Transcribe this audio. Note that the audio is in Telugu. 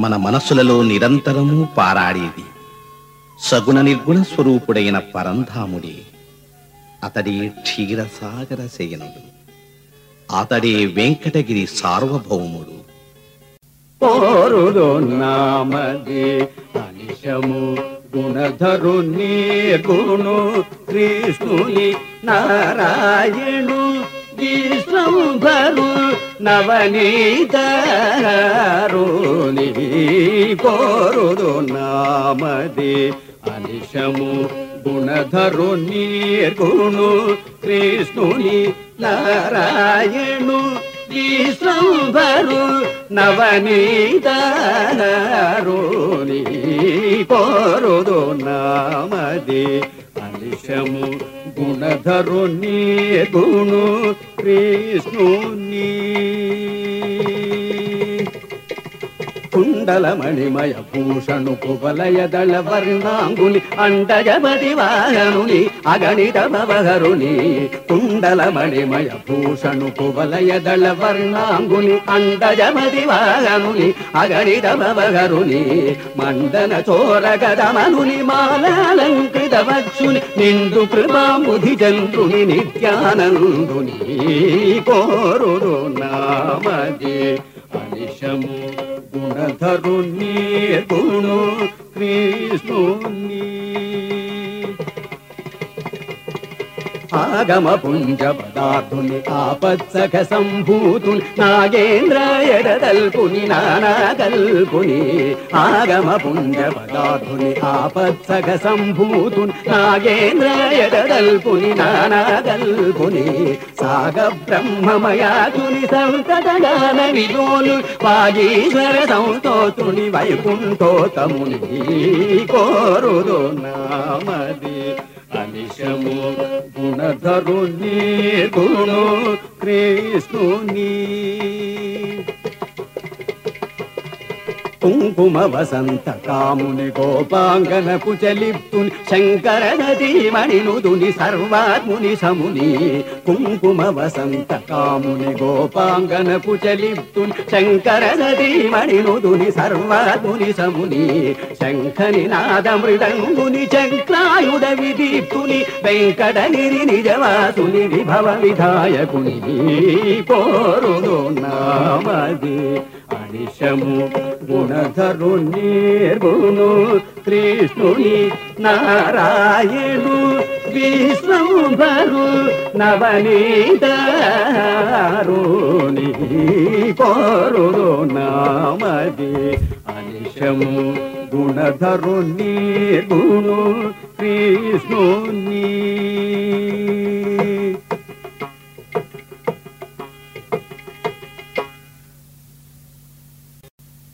మన మనసులలో నిరంతరము పారాడేది. సగుణ నిర్గుణ స్వరూపుడైన పరంధాముడే. అతడే క్షీరసాగర శయనుడు. అతడే వెంకటగిరి సార్వభౌముడు. పోరుడు నామది అనిశము గుణధరుని గుణు కృష్ణుని నారాయణు విశ్వంభరు నవనీతరుని కోరుదు నామది అనిశము గుణధరుని గుణు కృష్ణుని నారాయణు విశ్వంభరు నవనీతరుని కోరుదు నామది అనిశము గుణధరుని గుణు కృష్ణుని. కుండలమణిమయ భూషణు కుబలయ దళ వర్ణాంగుని అండజపతి వాహనుని అగణిత భవహరుని. కుండలమణిమయ భూషణు కుబలయ దళ వర్ణాంగుని అండజపతి వాహనుని అగణిత భవహరుని. మండన చోర గదమనుని మాలాలంకృత వక్షుని నిండు కృపాముధి చంద్రుని నిత్యానందుని. కోరు నామది అనిశము గుణధరుని గుణు కృష్ణుని ఆగమ పుంజ పదార్థుని ఆపత్సఖ సంభూతుని నాగేంద్ర ఎడదల్పుని నానాగల్పుని ఆగమ పుంజ పదార్థుని ఆపత్సఖ సంభూతుని నాగేంద్ర ఎడదల్పుని నానాగల్పుని సాగ బ్రహ్మమయాతుని సంతతగాన విలోలు వాగీశ్వర సంస్తోతుని వైకుంఠోతముని కోరుదు నామది. అనిశము గుణధరుని గుణు కృష్ణుని కుంకుమ వసంత కాముని గోపాంగన కుచలిప్తుని శంకర నదీమణినుదుని సర్వాత్ముని సముని. కుంకుమ వసంత కాముని గోపాంగన కుచలిప్తుని శంకర నదీమణినుదుని సర్వాత్ముని సముని. శంఖని నాద మృదంగుని చక్రాయుధ విదీప్తుని వెంకటగిరి నిజవాసుని విభవ విధాయకుని. కోరును నామది. అనిశము గుణధరు గుణు కృష్ణుని నారాయణు విష్ణుము భరు నవనీతారుణి కోరుడు నామది అనిశము గుణధరుని గుణు కృష్ణుని